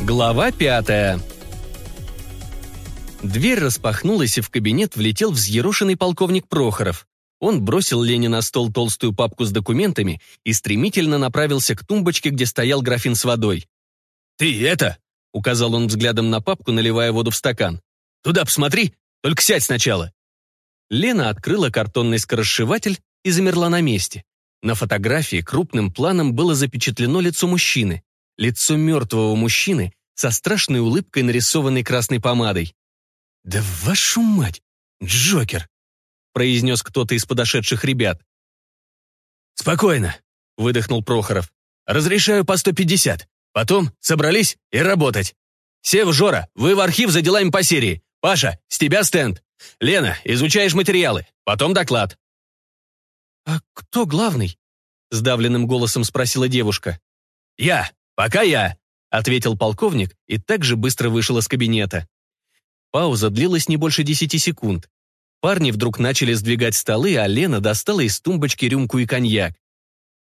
Глава пятая. Дверь распахнулась, и в кабинет влетел взъерошенный полковник Прохоров. Он бросил Лене на стол толстую папку с документами и стремительно направился к тумбочке, где стоял графин с водой. «Ты это!» — указал он взглядом на папку, наливая воду в стакан. «Туда посмотри, только сядь сначала». Лена открыла картонный скоросшиватель и замерла на месте. На фотографии крупным планом было запечатлено лицо мужчины. Лицо мертвого мужчины со страшной улыбкой, нарисованной красной помадой. «Да вашу мать! Джокер!» произнес кто-то из подошедших ребят. «Спокойно», — выдохнул Прохоров. «Разрешаю по 150. Потом собрались и работать. Сев, Жора, вы в архив за делами по серии. Паша, с тебя стенд. Лена, изучаешь материалы. Потом доклад». «А кто главный?» — сдавленным голосом спросила девушка. «Я. Пока я», — ответил полковник и также быстро вышел из кабинета. Пауза длилась не больше десяти секунд. Парни вдруг начали сдвигать столы, а Лена достала из тумбочки рюмку и коньяк.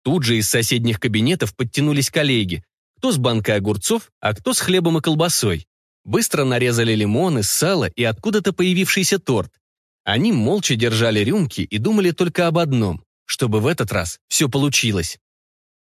Тут же из соседних кабинетов подтянулись коллеги. Кто с банкой огурцов, а кто с хлебом и колбасой. Быстро нарезали лимоны, сало и откуда-то появившийся торт. Они молча держали рюмки и думали только об одном, чтобы в этот раз все получилось.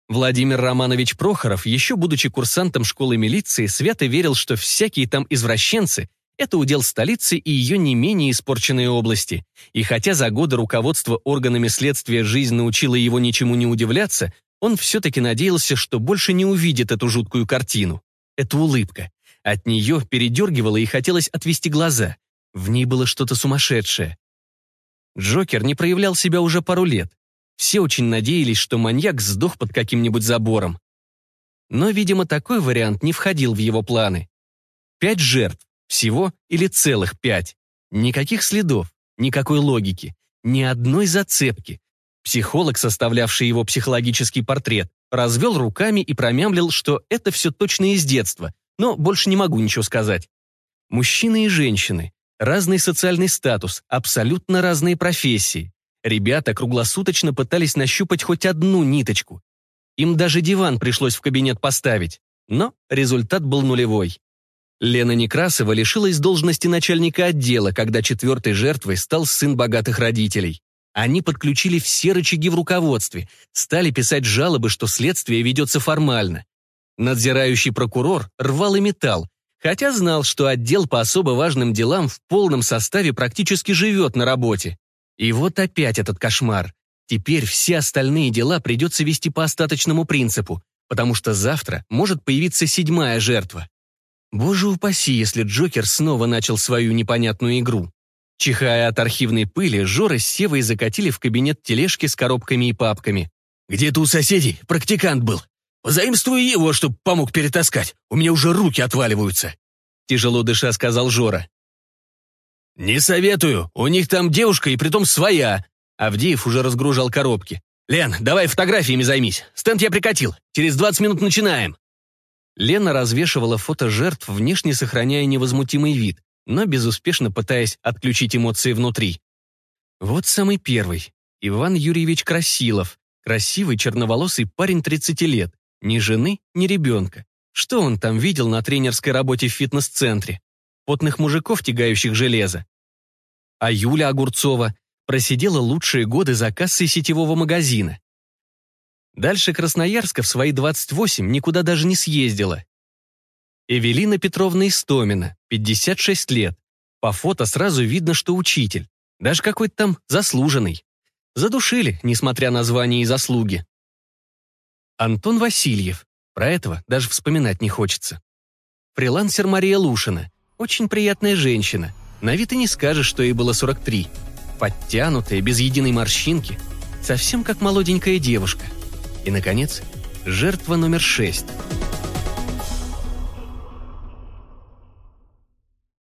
Владимир Романович Прохоров, еще будучи курсантом школы милиции, свято верил, что всякие там извращенцы это удел столицы и ее не менее испорченные области. И хотя за годы руководства органами следствия жизнь научила его ничему не удивляться, он все-таки надеялся, что больше не увидит эту жуткую картину. Эта улыбка. От нее передергивало и хотелось отвести глаза. В ней было что-то сумасшедшее. Джокер не проявлял себя уже пару лет. Все очень надеялись, что маньяк сдох под каким-нибудь забором. Но, видимо, такой вариант не входил в его планы. Пять жертв, всего или целых пять. Никаких следов, никакой логики, ни одной зацепки. Психолог, составлявший его психологический портрет, развел руками и промямлил, что это все точно из детства, но больше не могу ничего сказать. Мужчины и женщины, разный социальный статус, абсолютно разные профессии. Ребята круглосуточно пытались нащупать хоть одну ниточку. Им даже диван пришлось в кабинет поставить, но результат был нулевой. Лена Некрасова лишилась должности начальника отдела, когда четвертой жертвой стал сын богатых родителей. Они подключили все рычаги в руководстве, стали писать жалобы, что следствие ведется формально. Надзирающий прокурор рвал и металл, хотя знал, что отдел по особо важным делам в полном составе практически живет на работе. И вот опять этот кошмар. Теперь все остальные дела придется вести по остаточному принципу, потому что завтра может появиться седьмая жертва. Боже упаси, если Джокер снова начал свою непонятную игру. Чихая от архивной пыли, Жора с Севой закатили в кабинет тележки с коробками и папками. «Где-то у соседей практикант был. Позаимствую его, чтоб помог перетаскать. У меня уже руки отваливаются», — тяжело дыша сказал Жора. «Не советую. У них там девушка и притом своя». Авдеев уже разгружал коробки. «Лен, давай фотографиями займись. Стенд я прикатил. Через 20 минут начинаем». Лена развешивала фото жертв, внешне сохраняя невозмутимый вид, но безуспешно пытаясь отключить эмоции внутри. Вот самый первый. Иван Юрьевич Красилов. Красивый черноволосый парень 30 лет. Ни жены, ни ребенка. Что он там видел на тренерской работе в фитнес-центре? Потных мужиков, тягающих железо. А Юля Огурцова просидела лучшие годы за кассой сетевого магазина. Дальше Красноярска в свои 28 никуда даже не съездила. Эвелина Петровна Истомина, 56 лет. По фото сразу видно, что учитель. Даже какой-то там заслуженный. Задушили, несмотря на звание и заслуги. Антон Васильев. Про этого даже вспоминать не хочется. Фрилансер Мария Лушина. Очень приятная женщина. На вид и не скажешь, что ей было 43. Подтянутая, без единой морщинки. Совсем как молоденькая девушка. И, наконец, жертва номер шесть –